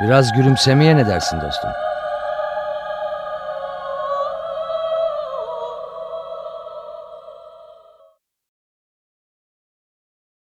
Biraz gülümsemeye ne dersin dostum?